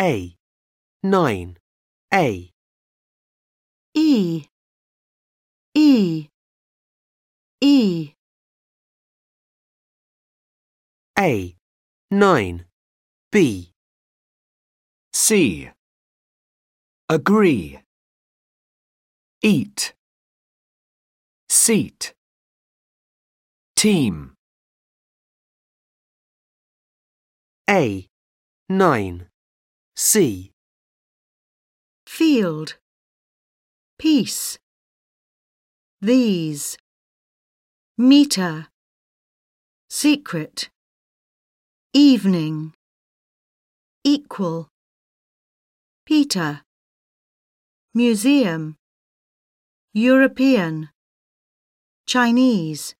A. 9. A. E E E A. 9. B. C. Agree. Eat. Seat. Team. A. 9. C. field. Peace these. Meter. Secret. Evening. Equal. Peter. Museum. European. Chinese.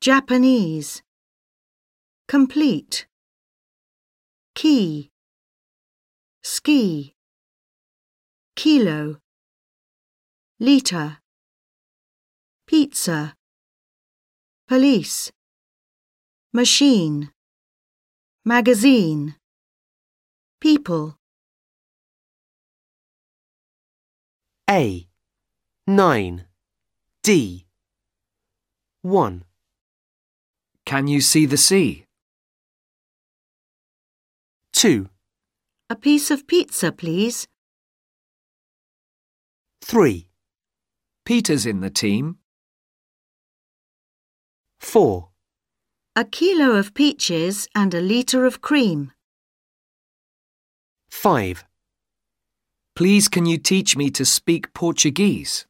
Japanese. Complete. Key ski kilo liter pizza police machine magazine people A. 9. D. 1. Can you see the sea? 2. A piece of pizza please 3. Peter's in the team. 4. a kilo of peaches and a liter of cream 5. Please can you teach me to speak Portuguese?